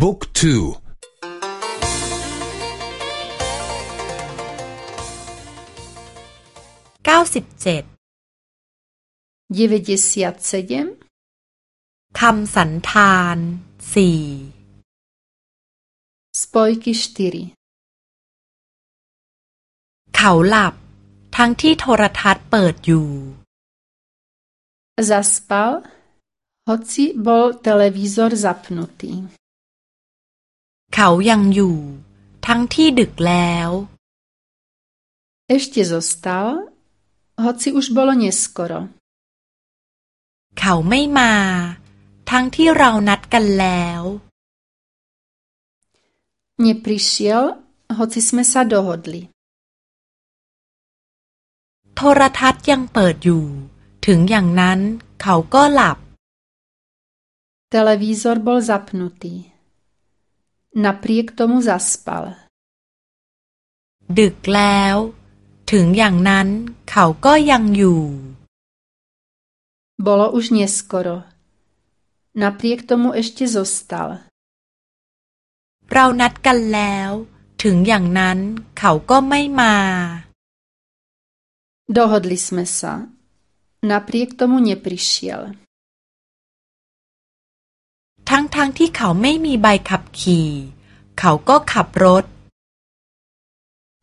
book two เก้าสิบเจ็ดคำสันธานสี่ spojky štyri เขาหลับทั้งที่โทรทัศน์เปิดอยู่ Zaspal, hoci bol televízor zapnutý. เขายังอยู่ ทั้งที่ดึกแล้ว Ešte zostal, hoci už bolo neskoro. เขาไม่มา ทั้งที่เรานัดกันแล้ว Neprišiel, hoci sme sa dohodli. โทรทัศน์ยังเปิดอยู่ ถึงอย่างนั้นเขาก็หลับ Televízor bol zapnutý. Napriek tomu zaspal. ดึกแล้ว ถึงอย่างนั้นเขาก็ยังอยู่ Bolo už neskoro. Napriek tomu ešte zostal. เรานัดกันแล้ว ถึงอย่างนั้นเขาก็ไม่มา Dohodli sme sa. Napriek tomu neprišiel. ทั้งๆทที่เขาไม่มีใบขับขี่ เขาก็ขับรถ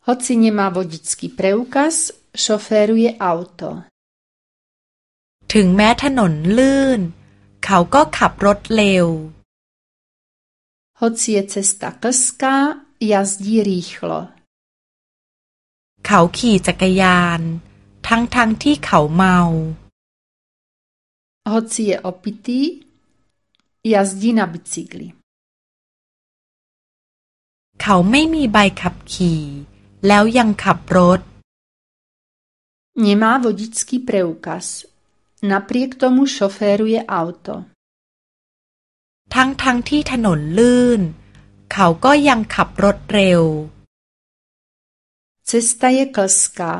Hoci nemá vodický preukaz, šoféruje auto. ถึงแม้ถนนลื่น เขาก็ขับรถเร็ว Hoci je cesta klská, jazdí rýchlo. เขาขี่จักรยาน ทั้งๆทที่เขาเมา Hoci je opitý, jazdí na bicykli. เขาไม่มีใบขับขี่ แล้วยังขับรถ Nemá vodický preukaz. Napriek tomu šoféruje auto. ทั้งทั้งที่ถนนลื่น เขาก็ยังขับรถเร็ว Cesta je klská.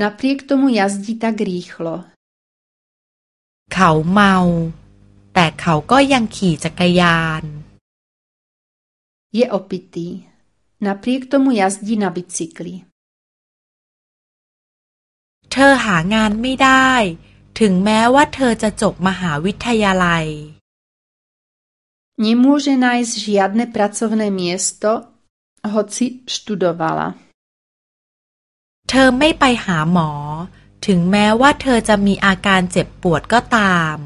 Napriek tomu jazdí tak rýchlo. เขาเมา แต่เขาก็ยังขี่จักรยาน Je opitý. Napriek tomu jazdí na bicykli. เธอหางานไม่ได้ ถึงแม้ว่าเธอจะจบมหาวิทยาลัย Nemôže nájsť žiadne pracovné miesto, hoci študovala. เธอไม่ไปหาหมอ ถึงแม้ว่าเธอจะมีอาการเจ็บปวดก็ตาม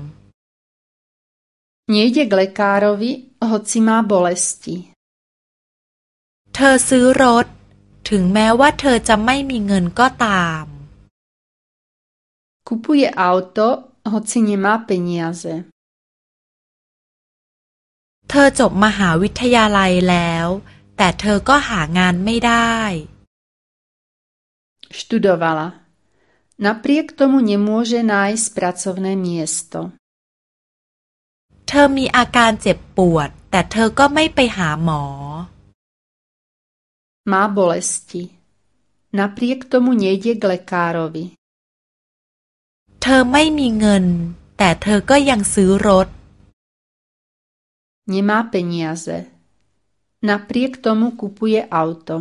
Nejde k lekárovi, hoci má bolesti. เธอซื้อรถ ถึงแม้ว่าเธอจะไม่มีเงินก็ตาม Kupuje auto, hoci nemá peniaze. เธอจบมหาวิทยาลัยแล้ว แต่เธอก็หางานไม่ได้ Študovala. Napriek tomu nemôže nájsť pracovné miesto. เธอมีอาการเจ็บปวด แต่เธอก็ไม่ไปหาหมอ Má bolesti. Napriek tomu nejde k lekárovi. เธอไม่มีเงิน แต่เธอก็ยังซื้อรถ Nemá peniaze. Napriek tomu kupuje auto.